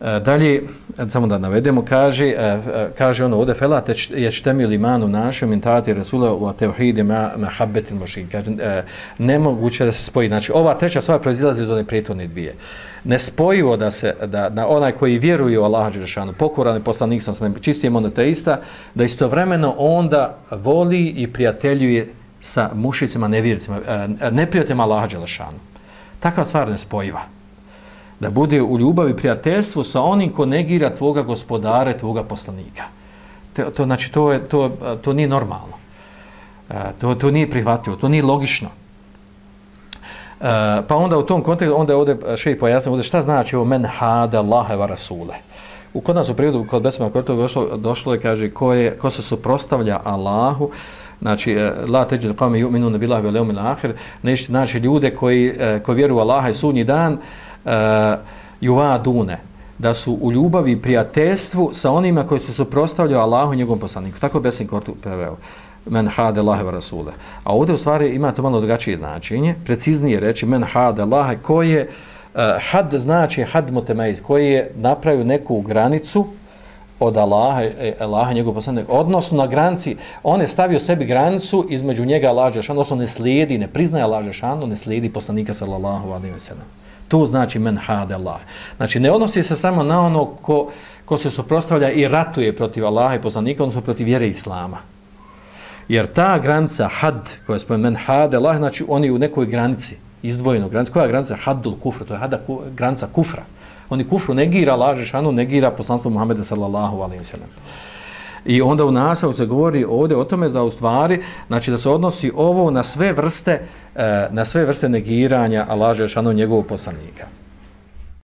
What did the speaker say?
E, dalje, samo da navedemo, kaže, e, e, kaže ono ovdje, fela je štemi imanu manu našem intati Rasula u tevhidi ma, ma habbetin mošin. Kaže, nemoguće da se spoji. Znači, ova treća stvar proizilazi iz one prijetovne dvije. Nespojivo da se, da, na onaj koji vjeruje u Allaha Đerešanu, pokoran je poslanik sam sam čistije monoteista, da istovremeno onda voli i prijateljuje sa mušicima, nevjericima, neprijateljima Allaha Đerešanu. Takva stvar nespojiva da bude u ljubavi i prijateljstvu sa onim ko negira tvoga gospodare, tvoga poslanika. To, to, znači, to, je, to, to nije normalno. E, to, to nije prihvatljivo, to nije logično. E, pa onda u tom kontekstu, onda je ovdje e, še i pojasnio, ovdje šta znači ovo men hada laheva rasule. U kod nas u prirodu, kod besma, kod došlo, došlo je, kaže, ko, je, ko se suprostavlja Allahu, znači, e, la teđu kao mi ju'minu ne bilah veleum il ahir, nešto, znači, ljude koji, e, koji vjeruju Allaha i sudnji dan, uh, Eh, juvadune, da su u ljubavi i prijateljstvu sa onima koji su suprostavljaju Allahu i njegovom poslaniku. Tako Besin Kortu preveo. Men hade Allahe wa Rasule. A ovdje u stvari ima to malo drugačije značenje. Preciznije reći men hade Allahe koji je uh, had znači had mutemeiz koji je napravio neku granicu od Allaha, e, Allaha njegov poslanik, odnosno na granici, on je stavio sebi granicu između njega Allaha Žešanu, odnosno ne slijedi, ne priznaje Allaha Žešanu, ne slijedi poslanika sallallahu alaihi wa sallam. To znači men hade Allah. Znači ne odnosi se samo na ono ko, ko se suprostavlja i ratuje protiv Allaha i poslanika, odnosno protiv vjere Islama. Jer ta granica had, koja je spomen men hade Allah, znači oni u nekoj granici, izdvojeno granici, koja je granica haddul kufra, to je hada, ku, granica kufra. Oni kufru negira laže šanu negira poslanstvo Muhammeda sallallahu alaihi wa sallam. I onda u nasavu se govori ovdje o tome za u stvari, znači da se odnosi ovo na sve vrste, eh, na sve vrste negiranja Allaha Žešanu njegovog poslanika.